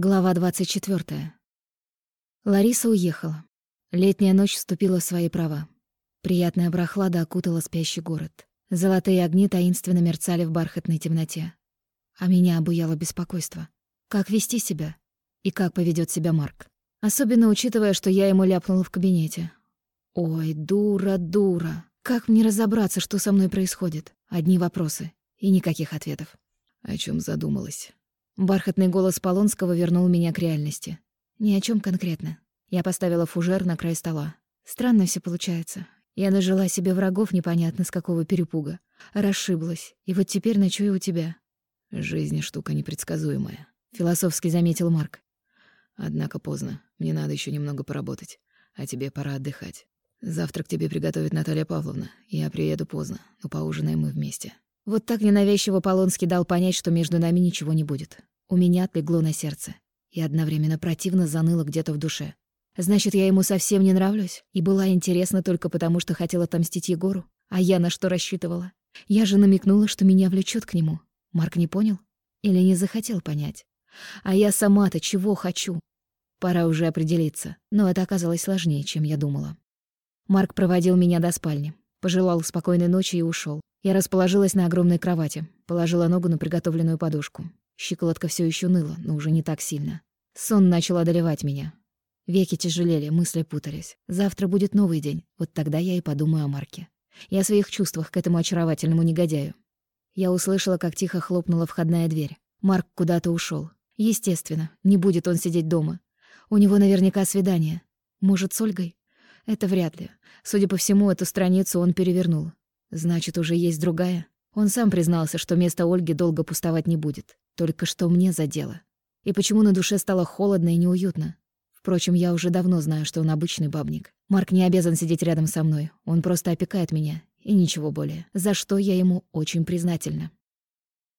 Глава 24. Лариса уехала. Летняя ночь вступила в свои права. Приятная прохлада окутала спящий город. Золотые огни таинственно мерцали в бархатной темноте. А меня обуяло беспокойство. Как вести себя? И как поведет себя Марк? Особенно учитывая, что я ему ляпнула в кабинете. Ой, дура, дура. Как мне разобраться, что со мной происходит? Одни вопросы и никаких ответов. О чем задумалась? Бархатный голос Полонского вернул меня к реальности. Ни о чем конкретно. Я поставила фужер на край стола. Странно все получается. Я нажила себе врагов непонятно с какого перепуга. Расшиблась. И вот теперь ночую у тебя. Жизнь штука непредсказуемая. Философски заметил Марк. Однако поздно. Мне надо еще немного поработать. А тебе пора отдыхать. Завтрак тебе приготовит Наталья Павловна. Я приеду поздно, но поужинаем мы вместе. Вот так ненавязчиво Полонский дал понять, что между нами ничего не будет. У меня отлегло на сердце. И одновременно противно заныло где-то в душе. Значит, я ему совсем не нравлюсь и была интересна только потому, что хотела отомстить Егору. А я на что рассчитывала? Я же намекнула, что меня влечет к нему. Марк не понял? Или не захотел понять? А я сама-то чего хочу? Пора уже определиться. Но это оказалось сложнее, чем я думала. Марк проводил меня до спальни. Пожелал спокойной ночи и ушел. Я расположилась на огромной кровати, положила ногу на приготовленную подушку. Щиколотка все еще ныла, но уже не так сильно. Сон начал одолевать меня. Веки тяжелели, мысли путались. Завтра будет новый день, вот тогда я и подумаю о Марке. И о своих чувствах к этому очаровательному негодяю. Я услышала, как тихо хлопнула входная дверь. Марк куда-то ушел. Естественно, не будет он сидеть дома. У него наверняка свидание. Может, с Ольгой? Это вряд ли. Судя по всему, эту страницу он перевернул. Значит, уже есть другая? Он сам признался, что место Ольги долго пустовать не будет. Только что мне задело. И почему на душе стало холодно и неуютно? Впрочем, я уже давно знаю, что он обычный бабник. Марк не обязан сидеть рядом со мной. Он просто опекает меня. И ничего более. За что я ему очень признательна.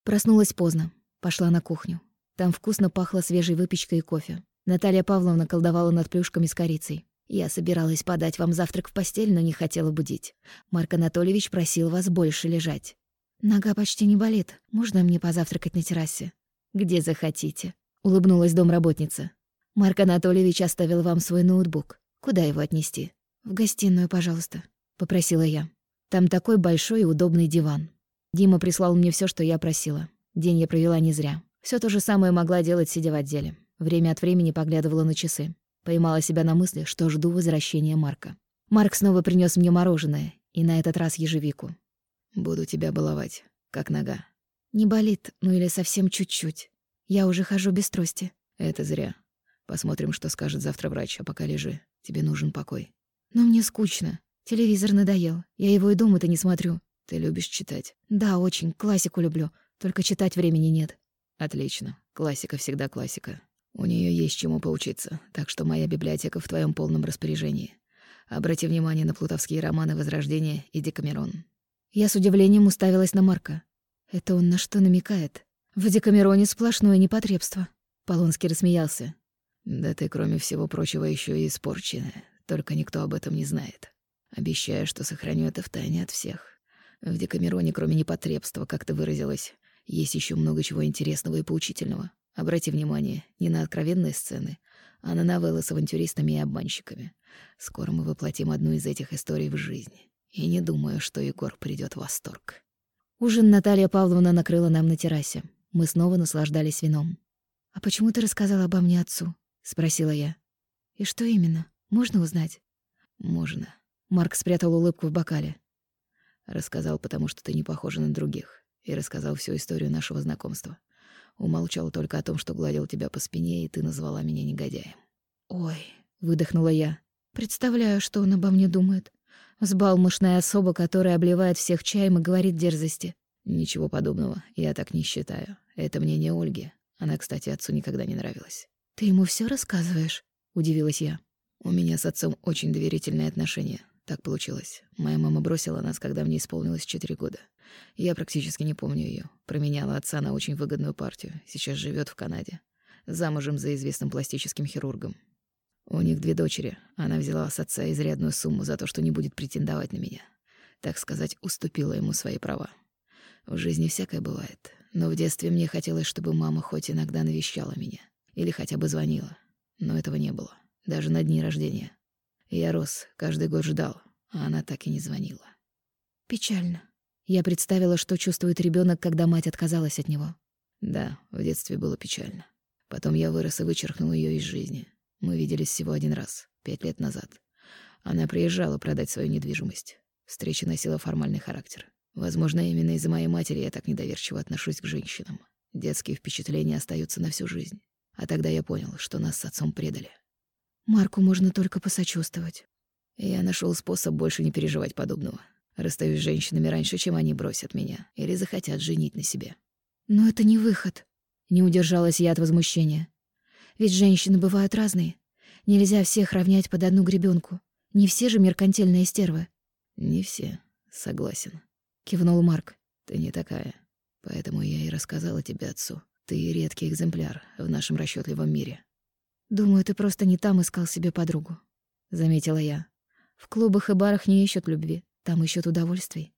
Проснулась поздно. Пошла на кухню. Там вкусно пахло свежей выпечкой и кофе. Наталья Павловна колдовала над плюшками с корицей. Я собиралась подать вам завтрак в постель, но не хотела будить. Марк Анатольевич просил вас больше лежать. Нога почти не болит. Можно мне позавтракать на террасе? Где захотите, улыбнулась домработница. Марк Анатольевич оставил вам свой ноутбук. Куда его отнести? В гостиную, пожалуйста, попросила я. Там такой большой и удобный диван. Дима прислал мне все, что я просила. День я провела не зря. Все то же самое могла делать, сидя в отделе. Время от времени поглядывала на часы. Поймала себя на мысли, что жду возвращения Марка. Марк снова принес мне мороженое, и на этот раз ежевику. «Буду тебя баловать, как нога». «Не болит, ну или совсем чуть-чуть. Я уже хожу без трости». «Это зря. Посмотрим, что скажет завтра врач, а пока лежи. Тебе нужен покой». «Но мне скучно. Телевизор надоел. Я его и дома-то не смотрю». «Ты любишь читать?» «Да, очень. Классику люблю. Только читать времени нет». «Отлично. Классика всегда классика. У нее есть чему поучиться, так что моя библиотека в твоем полном распоряжении. Обрати внимание на плутовские романы «Возрождение» и «Декамерон». Я с удивлением уставилась на Марка. Это он на что намекает? В «Декамероне» сплошное непотребство. Полонский рассмеялся. Да ты, кроме всего прочего, еще и испорченная. Только никто об этом не знает. Обещаю, что сохраню это в тайне от всех. В Декамероне, кроме непотребства, как ты выразилась, есть еще много чего интересного и поучительного. Обрати внимание не на откровенные сцены, а на новеллы с авантюристами и обманщиками. Скоро мы воплотим одну из этих историй в жизнь. И не думаю, что Егор придёт в восторг. Ужин Наталья Павловна накрыла нам на террасе. Мы снова наслаждались вином. «А почему ты рассказала обо мне отцу?» — спросила я. «И что именно? Можно узнать?» «Можно». Марк спрятал улыбку в бокале. «Рассказал, потому что ты не похожа на других. И рассказал всю историю нашего знакомства. Умолчал только о том, что гладил тебя по спине, и ты назвала меня негодяем. «Ой», — выдохнула я. «Представляю, что он обо мне думает. Взбалмошная особа, которая обливает всех чаем и говорит дерзости». «Ничего подобного, я так не считаю. Это мнение Ольги. Она, кстати, отцу никогда не нравилась». «Ты ему все рассказываешь?» — удивилась я. «У меня с отцом очень доверительные отношения. Так получилось. Моя мама бросила нас, когда мне исполнилось четыре года. Я практически не помню ее. Променяла отца на очень выгодную партию. Сейчас живет в Канаде. Замужем за известным пластическим хирургом. У них две дочери. Она взяла с отца изрядную сумму за то, что не будет претендовать на меня. Так сказать, уступила ему свои права. В жизни всякое бывает. Но в детстве мне хотелось, чтобы мама хоть иногда навещала меня. Или хотя бы звонила. Но этого не было. Даже на дни рождения. Я рос, каждый год ждал, а она так и не звонила. Печально. Я представила, что чувствует ребенок, когда мать отказалась от него. Да, в детстве было печально. Потом я вырос и вычеркнул ее из жизни. Мы виделись всего один раз, пять лет назад. Она приезжала продать свою недвижимость. Встреча носила формальный характер. Возможно, именно из-за моей матери я так недоверчиво отношусь к женщинам. Детские впечатления остаются на всю жизнь. А тогда я понял, что нас с отцом предали. Марку можно только посочувствовать. Я нашел способ больше не переживать подобного. Расстаюсь с женщинами раньше, чем они бросят меня или захотят женить на себе. Но это не выход. Не удержалась я от возмущения. Ведь женщины бывают разные. Нельзя всех равнять под одну гребенку. Не все же меркантильные стервы. Не все, согласен. Кивнул Марк. Ты не такая. Поэтому я и рассказала тебе отцу. Ты редкий экземпляр в нашем расчетливом мире. Думаю, ты просто не там искал себе подругу. Заметила я. В клубах и барах не ищут любви. Там ищут удовольствий.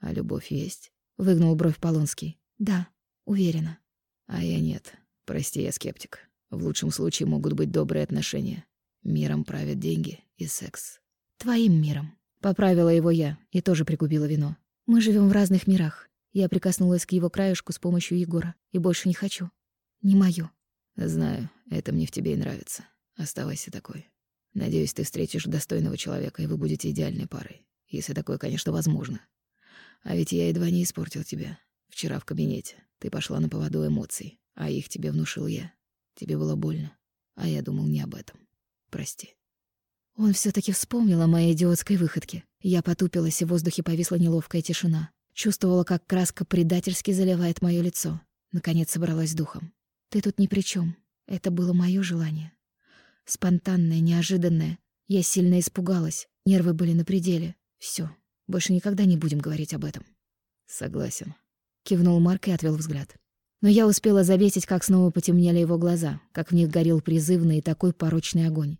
А любовь есть? Выгнул бровь Полонский. Да, уверена. А я нет. Прости, я скептик. В лучшем случае могут быть добрые отношения. Миром правят деньги и секс. Твоим миром. Поправила его я и тоже прикупила вино. Мы живем в разных мирах. Я прикоснулась к его краешку с помощью Егора и больше не хочу. Не моё. Знаю, это мне в тебе и нравится. Оставайся такой. Надеюсь, ты встретишь достойного человека, и вы будете идеальной парой. Если такое, конечно, возможно. А ведь я едва не испортил тебя. Вчера в кабинете. Ты пошла на поводу эмоций, а их тебе внушил я. Тебе было больно, а я думал не об этом. Прости. Он все таки вспомнил о моей идиотской выходке. Я потупилась, и в воздухе повисла неловкая тишина. Чувствовала, как краска предательски заливает моё лицо. Наконец собралась с духом. «Ты тут ни при чем. Это было моё желание. Спонтанное, неожиданное. Я сильно испугалась. Нервы были на пределе. Все. Больше никогда не будем говорить об этом». «Согласен», — кивнул Марк и отвел взгляд. Но я успела заметить, как снова потемнели его глаза, как в них горел призывный и такой порочный огонь.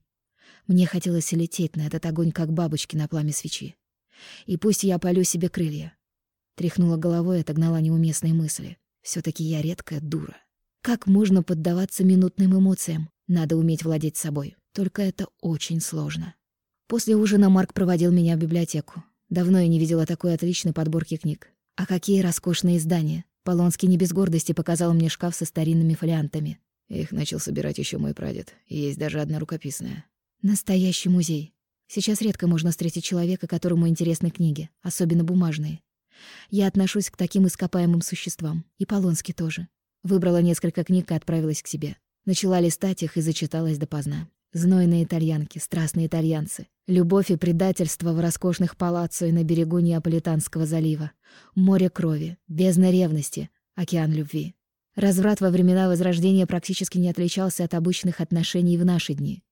Мне хотелось лететь на этот огонь, как бабочки на пламя свечи. И пусть я полю себе крылья, Тряхнула головой и отогнала неуместные мысли. все таки я редкая дура. Как можно поддаваться минутным эмоциям? Надо уметь владеть собой. Только это очень сложно. После ужина Марк проводил меня в библиотеку. Давно я не видела такой отличной подборки книг. А какие роскошные издания. Полонский не без гордости показал мне шкаф со старинными фолиантами. Их начал собирать еще мой прадед. И есть даже одна рукописная. Настоящий музей. Сейчас редко можно встретить человека, которому интересны книги, особенно бумажные. Я отношусь к таким ископаемым существам. И Полонский тоже. Выбрала несколько книг и отправилась к себе. Начала листать их и зачиталась допоздна. Знойные итальянки, страстные итальянцы. Любовь и предательство в роскошных палаццо и на берегу Неаполитанского залива. Море крови, бездна ревности, океан любви. Разврат во времена Возрождения практически не отличался от обычных отношений в наши дни.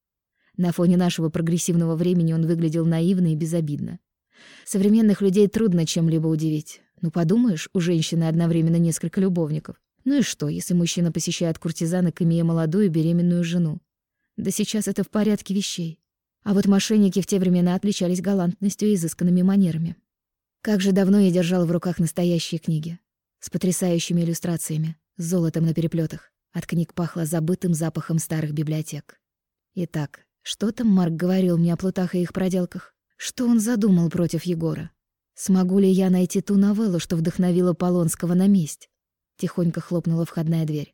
На фоне нашего прогрессивного времени он выглядел наивно и безобидно. Современных людей трудно чем-либо удивить. Ну, подумаешь, у женщины одновременно несколько любовников. Ну и что, если мужчина посещает куртизанок, имея молодую беременную жену? Да сейчас это в порядке вещей. А вот мошенники в те времена отличались галантностью и изысканными манерами. Как же давно я держал в руках настоящие книги. С потрясающими иллюстрациями, с золотом на переплетах. От книг пахло забытым запахом старых библиотек. Итак, что там Марк говорил мне о плутах и их проделках? Что он задумал против Егора? Смогу ли я найти ту новеллу, что вдохновила Полонского на месть? Тихонько хлопнула входная дверь.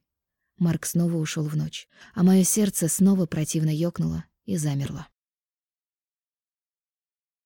Марк снова ушел в ночь, а мое сердце снова противно ёкнуло и замерло.